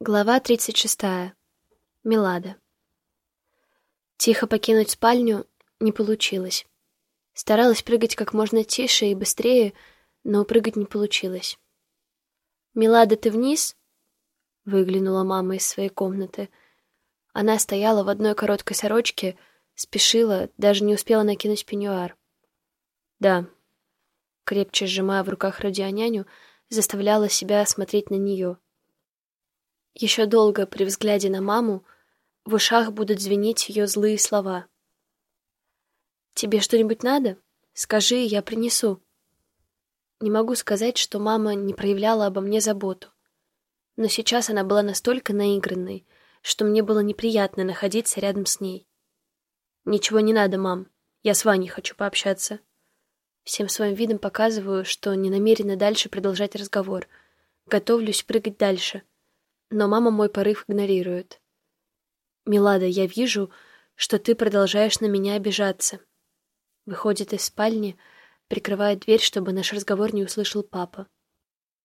Глава 36. Милада. Тихо покинуть спальню не получилось. Старалась прыгать как можно тише и быстрее, но прыгать не получилось. «Милада, ты вниз?» — выглянула мама из своей комнаты. Она стояла в одной короткой сорочке, спешила, даже не успела накинуть пеньюар. «Да», — крепче сжимая в руках радионяню, заставляла себя смотреть на нее — еще долго при взгляде на маму в ушах будут звенеть ее злые слова. «Тебе что-нибудь надо? Скажи, я принесу». Не могу сказать, что мама не проявляла обо мне заботу. Но сейчас она была настолько наигранной, что мне было неприятно находиться рядом с ней. «Ничего не надо, мам. Я с Ваней хочу пообщаться». Всем своим видом показываю, что не намерена дальше продолжать разговор. Готовлюсь прыгать дальше — но мама мой порыв игнорирует. «Милада, я вижу, что ты продолжаешь на меня обижаться». Выходит из спальни, прикрывает дверь, чтобы наш разговор не услышал папа.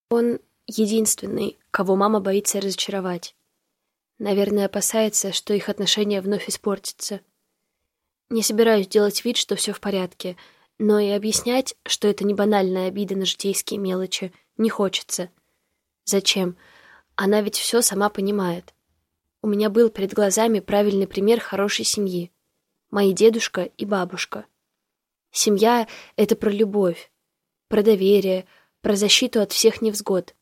Он единственный, кого мама боится разочаровать. Наверное, опасается, что их отношения вновь испортятся. Не собираюсь делать вид, что все в порядке, но и объяснять, что это не банальная обида на житейские мелочи, не хочется. Зачем? Она ведь все сама понимает. У меня был перед глазами правильный пример хорошей семьи. Мои дедушка и бабушка. Семья — это про любовь, про доверие, про защиту от всех невзгод.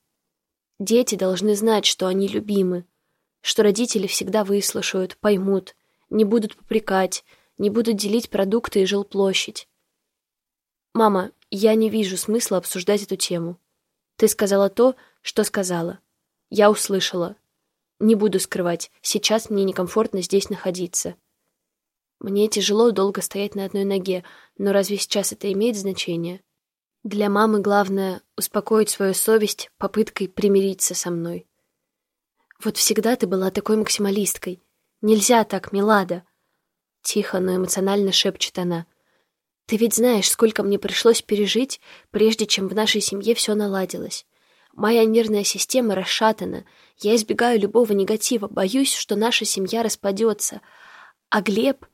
Дети должны знать, что они любимы, что родители всегда выслушают, поймут, не будут попрекать, не будут делить продукты и жилплощадь. «Мама, я не вижу смысла обсуждать эту тему. Ты сказала то, что сказала. Я услышала. Не буду скрывать, сейчас мне некомфортно здесь находиться. Мне тяжело долго стоять на одной ноге, но разве сейчас это имеет значение? Для мамы главное — успокоить свою совесть попыткой примириться со мной. Вот всегда ты была такой максималисткой. Нельзя так, Милада. Тихо, но эмоционально шепчет она. Ты ведь знаешь, сколько мне пришлось пережить, прежде чем в нашей семье все наладилось. Моя нервная система расшатана. Я избегаю любого негатива, боюсь, что наша семья распадется. А Глеб...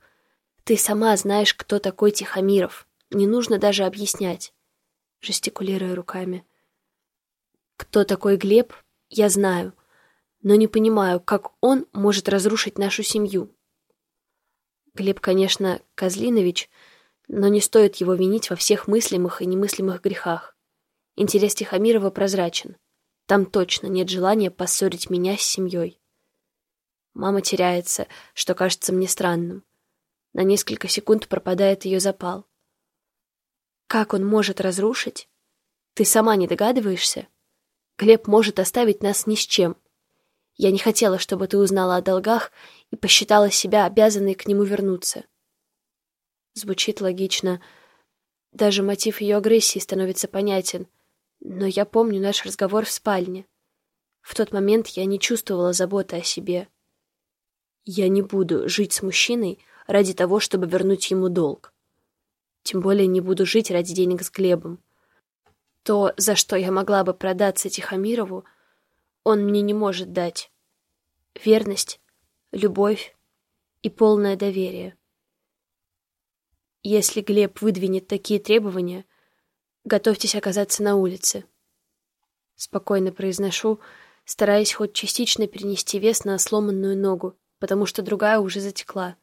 Ты сама знаешь, кто такой Тихомиров. Не нужно даже объяснять. Жестикулируя руками. Кто такой Глеб, я знаю. Но не понимаю, как он может разрушить нашу семью. Глеб, конечно, Козлинович, но не стоит его винить во всех мыслимых и немыслимых грехах. Интерес Тихомирова прозрачен. Там точно нет желания поссорить меня с семьей. Мама теряется, что кажется мне странным. На несколько секунд пропадает ее запал. Как он может разрушить? Ты сама не догадываешься? Глеб может оставить нас ни с чем. Я не хотела, чтобы ты узнала о долгах и посчитала себя обязанной к нему вернуться. Звучит логично. Даже мотив ее агрессии становится понятен — но я помню наш разговор в спальне. В тот момент я не чувствовала заботы о себе. Я не буду жить с мужчиной ради того, чтобы вернуть ему долг. Тем более не буду жить ради денег с Глебом. То, за что я могла бы продаться Тихомирову, он мне не может дать. Верность, любовь и полное доверие. Если Глеб выдвинет такие требования — Готовьтесь оказаться на улице. Спокойно произношу, стараясь хоть частично перенести вес на сломанную ногу, потому что другая уже затекла.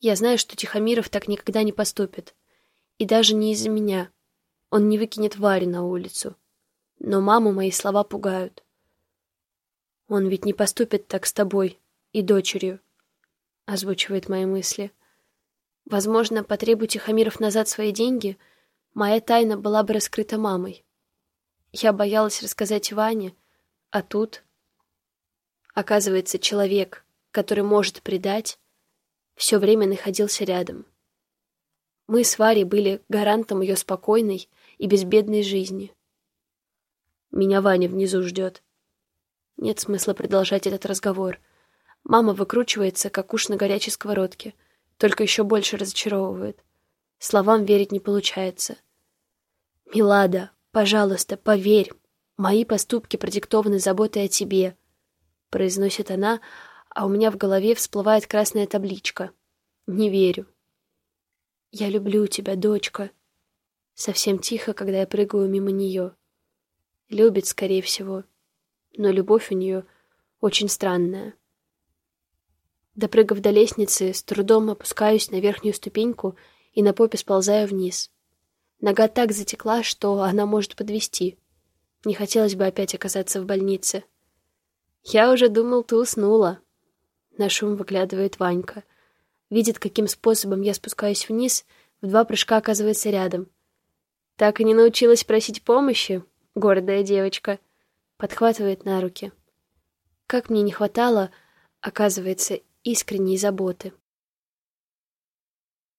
Я знаю, что Тихомиров так никогда не поступит. И даже не из-за меня. Он не выкинет Варю на улицу. Но маму мои слова пугают. Он ведь не поступит так с тобой и дочерью, озвучивает мои мысли. Возможно, потребует Тихомиров назад свои деньги — моя тайна была бы раскрыта мамой. Я боялась рассказать Ване, а тут... Оказывается, человек, который может предать, все время находился рядом. Мы с Варей были гарантом ее спокойной и безбедной жизни. Меня Ваня внизу ждет. Нет смысла продолжать этот разговор. Мама выкручивается, как уж на горячей сковородке, только еще больше разочаровывает. Словам верить не получается. «Милада, пожалуйста, поверь, мои поступки продиктованы заботой о тебе. произносит она, а у меня в голове всплывает красная табличка. Не верю. Я люблю тебя, дочка. Совсем тихо, когда я прыгаю мимо нее. Любит, скорее всего. Но любовь у нее очень странная. Допрыгав до лестницы, с трудом опускаюсь на верхнюю ступеньку и на попе сползаю вниз. Нога так затекла, что она может подвести. Не хотелось бы опять оказаться в больнице. «Я уже думал, ты уснула». На шум выглядывает Ванька. Видит, каким способом я спускаюсь вниз, в два прыжка оказывается рядом. «Так и не научилась просить помощи, гордая девочка», подхватывает на руки. Как мне не хватало, оказывается, искренней заботы.